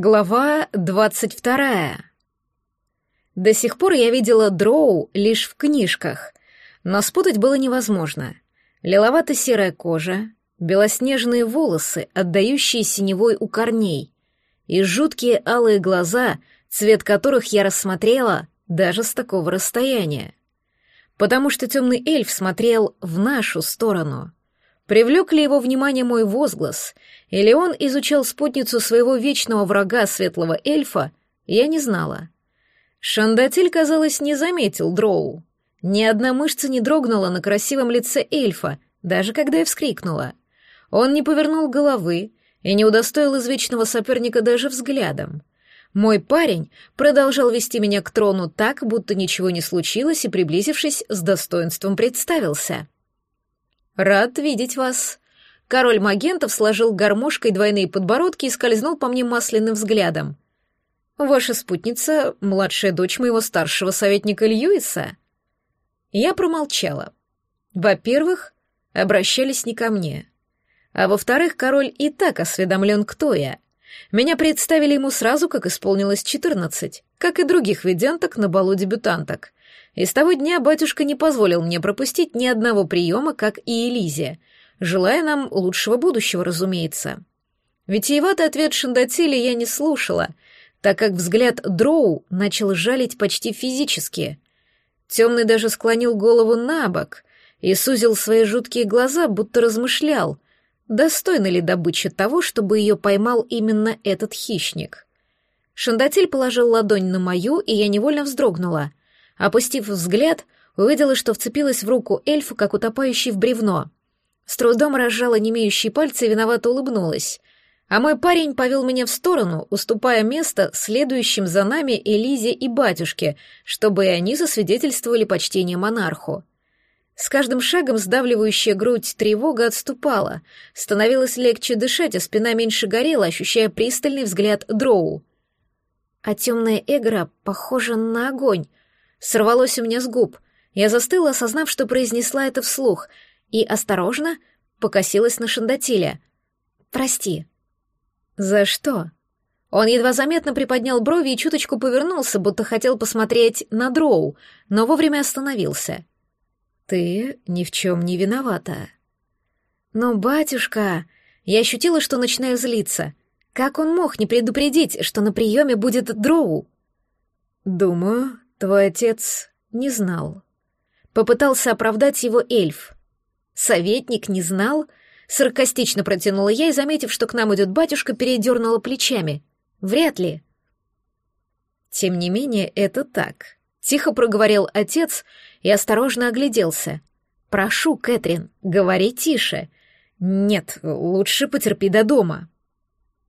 Глава двадцать вторая. До сих пор я видела дроу лишь в книжках, но спутать было невозможно. Лиловато-серая кожа, белоснежные волосы, отдающие синевой у корней, и жуткие алые глаза, цвет которых я рассмотрела даже с такого расстояния. Потому что темный эльф смотрел в нашу сторону — Привлек ли его внимание мой возглас, или он изучал спутницу своего вечного врага светлого эльфа, я не знала. Шандатель, казалось, не заметил дроу. Ни одна мышца не дрогнула на красивом лице эльфа, даже когда я вскрикнула. Он не повернул головы и не удостоил извечного соперника даже взглядом. Мой парень продолжал вести меня к трону так, будто ничего не случилось, и, приблизившись, с достоинством представился. «Рад видеть вас». Король Магентов сложил гармошкой двойные подбородки и скользнул по мне масляным взглядом. «Ваша спутница — младшая дочь моего старшего советника Льюиса?» Я промолчала. Во-первых, обращались не ко мне. А во-вторых, король и так осведомлен, кто я. Меня представили ему сразу, как исполнилось четырнадцать, как и других виденток на балу дебютанток. И с того дня батюшка не позволил мне пропустить ни одного приема, как и Элизе, желая нам лучшего будущего, разумеется. Витиеватый ответ Шандатили я не слушала, так как взгляд Дроу начал жалить почти физически. Темный даже склонил голову на бок и сузил свои жуткие глаза, будто размышлял, достойна ли добыча того, чтобы ее поймал именно этот хищник. Шандатель положил ладонь на мою, и я невольно вздрогнула. Опустив взгляд, увидела, что вцепилась в руку эльфа, как утопающий в бревно. С трудом разжала немеющие пальцы и виновато улыбнулась. А мой парень повел меня в сторону, уступая место следующим за нами Элизе и батюшке, чтобы и они засвидетельствовали почтение монарху. С каждым шагом сдавливающая грудь тревога отступала, становилось легче дышать, а спина меньше горела, ощущая пристальный взгляд дроу. А темная эгра похожа на огонь, сорвалось у меня с губ. Я застыла, осознав, что произнесла это вслух, и осторожно покосилась на Шандатиля. «Прости». «За что?» Он едва заметно приподнял брови и чуточку повернулся, будто хотел посмотреть на Дроу, но вовремя остановился. «Ты ни в чем не виновата». «Но, батюшка...» Я ощутила, что начинаю злиться. Как он мог не предупредить, что на приеме будет Дроу? «Думаю, Твой отец не знал. Попытался оправдать его эльф. Советник не знал? Саркастично протянула я и, заметив, что к нам идет батюшка, передернула плечами. Вряд ли. Тем не менее, это так. Тихо проговорил отец и осторожно огляделся. «Прошу, Кэтрин, говори тише. Нет, лучше потерпи до дома».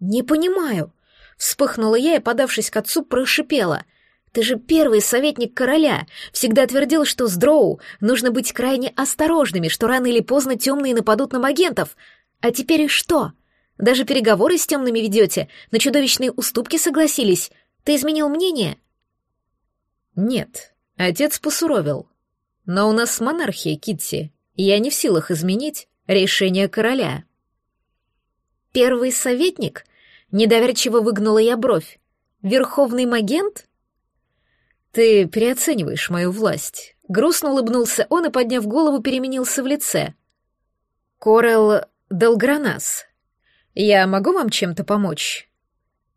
«Не понимаю», — вспыхнула я и, подавшись к отцу, прошипела. Ты же первый советник короля, всегда твердил, что с Дроу нужно быть крайне осторожными, что рано или поздно темные нападут на магентов. А теперь что? Даже переговоры с темными ведете, на чудовищные уступки согласились. Ты изменил мнение? Нет, отец посуровил. Но у нас монархия, Китти, я не в силах изменить решение короля. Первый советник? Недоверчиво выгнула я бровь. Верховный магент? «Ты переоцениваешь мою власть». Грустно улыбнулся он и, подняв голову, переменился в лице. «Корел Долгранас, я могу вам чем-то помочь?»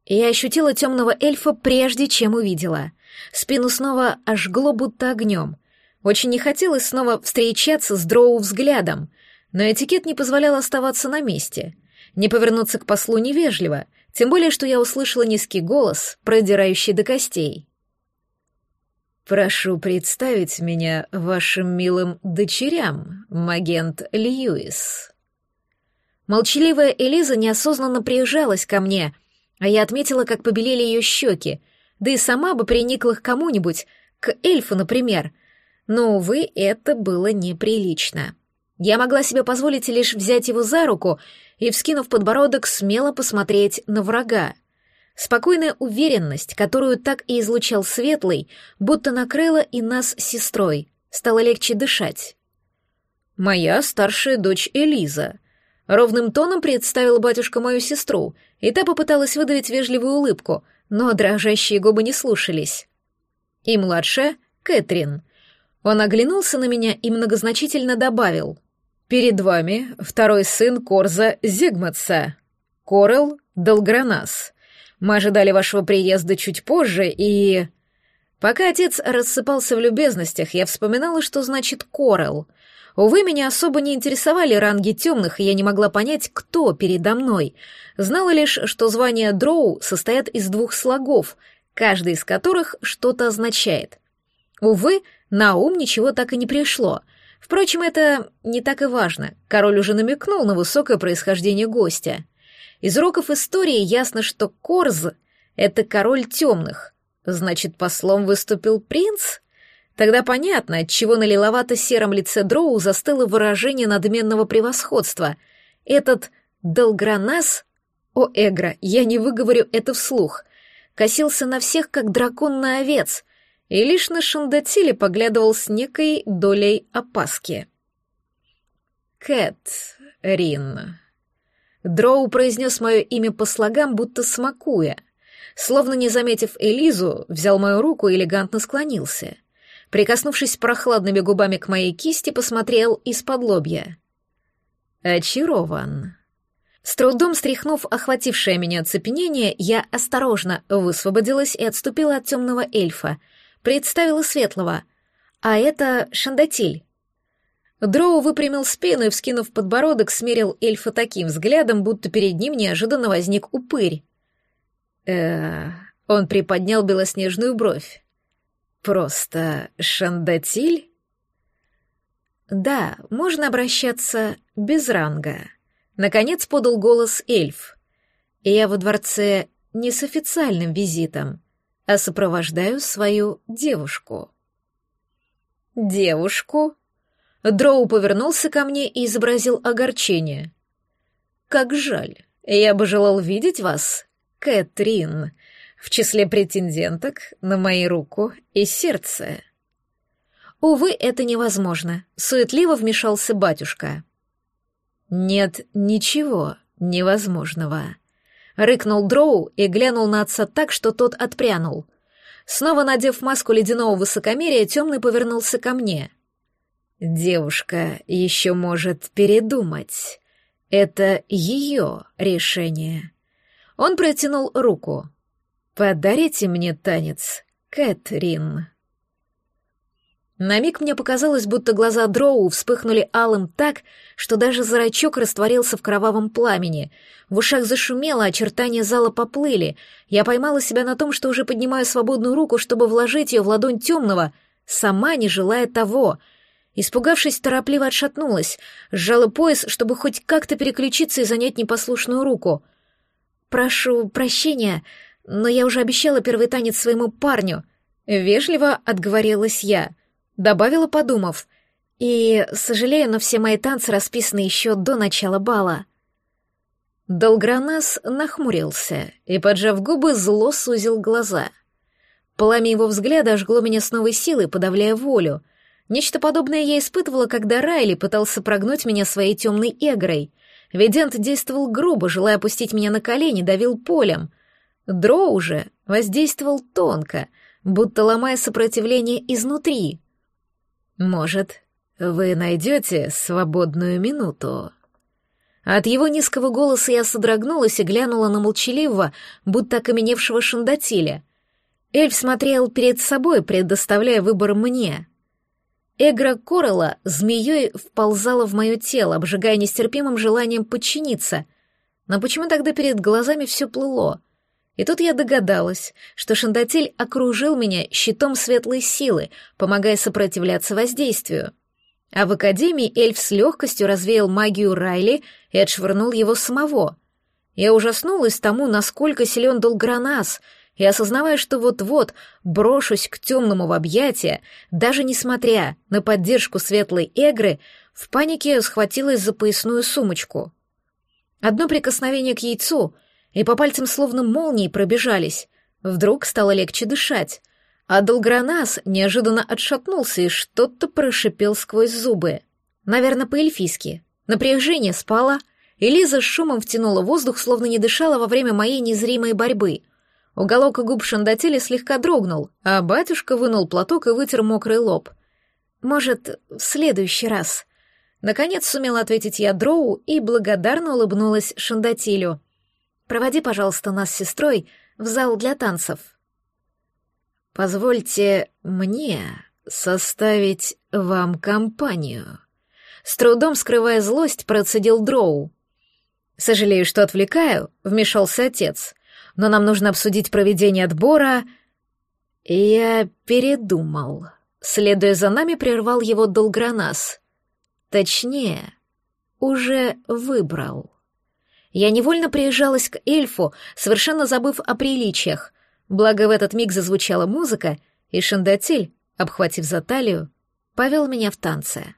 Я ощутила темного эльфа прежде, чем увидела. Спину снова ожгло будто огнем. Очень не хотелось снова встречаться с дроу взглядом, но этикет не позволял оставаться на месте. Не повернуться к послу невежливо, тем более, что я услышала низкий голос, продирающий до костей. «Прошу представить меня вашим милым дочерям, магент Льюис». Молчаливая Элиза неосознанно приезжалась ко мне, а я отметила, как побелели ее щеки, да и сама бы приникла к кому-нибудь, к эльфу, например. Но, увы, это было неприлично. Я могла себе позволить лишь взять его за руку и, вскинув подбородок, смело посмотреть на врага. Спокойная уверенность, которую так и излучал Светлый, будто накрыла и нас с сестрой. Стало легче дышать. «Моя старшая дочь Элиза. Ровным тоном представил батюшка мою сестру, и та попыталась выдавить вежливую улыбку, но дрожащие губы не слушались. И младшая — Кэтрин. Он оглянулся на меня и многозначительно добавил. «Перед вами второй сын Корза Зигматса, Корел Долгранас. Мы ожидали вашего приезда чуть позже, и...» Пока отец рассыпался в любезностях, я вспоминала, что значит «Корел», Увы, меня особо не интересовали ранги темных, и я не могла понять, кто передо мной. Знала лишь, что звания дроу состоят из двух слогов, каждый из которых что-то означает. Увы, на ум ничего так и не пришло. Впрочем, это не так и важно. Король уже намекнул на высокое происхождение гостя. Из уроков истории ясно, что Корз — это король темных. Значит, послом выступил принц? Тогда понятно, отчего на лиловато-сером лице Дроу застыло выражение надменного превосходства. Этот Долгранас... О, Эгра, я не выговорю это вслух. Косился на всех, как дракон на овец, и лишь на Шандатиле поглядывал с некой долей опаски. Кэт Рин. Дроу произнес мое имя по слогам, будто смакуя. Словно не заметив Элизу, взял мою руку и элегантно склонился — прикоснувшись прохладными губами к моей кисти, посмотрел из-под лобья. «Очарован». С трудом стряхнув охватившее меня оцепенение, я осторожно высвободилась и отступила от темного эльфа, представила светлого, а это Шандатиль. Дроу выпрямил спину и, вскинув подбородок, смерил эльфа таким взглядом, будто перед ним неожиданно возник упырь. э Он приподнял белоснежную бровь. Просто Шандатиль? Да, можно обращаться без ранга. Наконец подал голос эльф. Я во дворце не с официальным визитом, а сопровождаю свою девушку. Девушку? Дроу повернулся ко мне и изобразил огорчение. Как жаль. Я бы желал видеть вас, Кэтрин, в числе претенденток на мои руку и сердце. Увы, это невозможно, суетливо вмешался батюшка. Нет ничего невозможного. Рыкнул Дроу и глянул на отца так, что тот отпрянул. Снова надев маску ледяного высокомерия, темный повернулся ко мне. Девушка еще может передумать. Это ее решение. Он протянул руку. «Подарите мне танец, Кэтрин». На миг мне показалось, будто глаза Дроу вспыхнули алым так, что даже зрачок растворился в кровавом пламени. В ушах зашумело, очертания зала поплыли. Я поймала себя на том, что уже поднимаю свободную руку, чтобы вложить ее в ладонь темного, сама не желая того. Испугавшись, торопливо отшатнулась, сжала пояс, чтобы хоть как-то переключиться и занять непослушную руку. «Прошу прощения», но я уже обещала первый танец своему парню. Вежливо отговорилась я. Добавила, подумав. И, сожалею, но все мои танцы расписаны еще до начала бала. Долгранас нахмурился и, поджав губы, зло сузил глаза. Пламя его взгляда жгло меня с новой силой, подавляя волю. Нечто подобное я испытывала, когда Райли пытался прогнуть меня своей темной эгрой. Видент действовал грубо, желая опустить меня на колени, давил полем — Дроу уже воздействовал тонко, будто ломая сопротивление изнутри. «Может, вы найдете свободную минуту?» От его низкого голоса я содрогнулась и глянула на молчаливого, будто окаменевшего шандатиля. Эльф смотрел перед собой, предоставляя выбор мне. Эгра Корела змеей вползала в мое тело, обжигая нестерпимым желанием подчиниться. Но почему тогда перед глазами все плыло? И тут я догадалась, что Шандатель окружил меня щитом светлой силы, помогая сопротивляться воздействию. А в Академии эльф с легкостью развеял магию Райли и отшвырнул его самого. Я ужаснулась тому, насколько силен Долгранас, и осознавая, что вот-вот брошусь к темному в объятия, даже несмотря на поддержку светлой Эгры, в панике схватилась за поясную сумочку. Одно прикосновение к яйцу — и по пальцам словно молнии пробежались. Вдруг стало легче дышать, а Долгранас неожиданно отшатнулся и что-то прошипел сквозь зубы. Наверное, по-эльфийски. Напряжение спало, и Лиза шумом втянула воздух, словно не дышала во время моей незримой борьбы. Уголок губ Шандатели слегка дрогнул, а батюшка вынул платок и вытер мокрый лоб. «Может, в следующий раз?» Наконец сумела ответить я Дроу и благодарно улыбнулась Шандатилю. «Проводи, пожалуйста, нас с сестрой в зал для танцев». «Позвольте мне составить вам компанию». С трудом скрывая злость, процедил Дроу. «Сожалею, что отвлекаю», — вмешался отец. «Но нам нужно обсудить проведение отбора...» «Я передумал». Следуя за нами, прервал его Долгранас. Точнее, уже выбрал. Я невольно приезжалась к эльфу, совершенно забыв о приличиях. Благо в этот миг зазвучала музыка, и Шандатиль, обхватив за талию, повел меня в танце.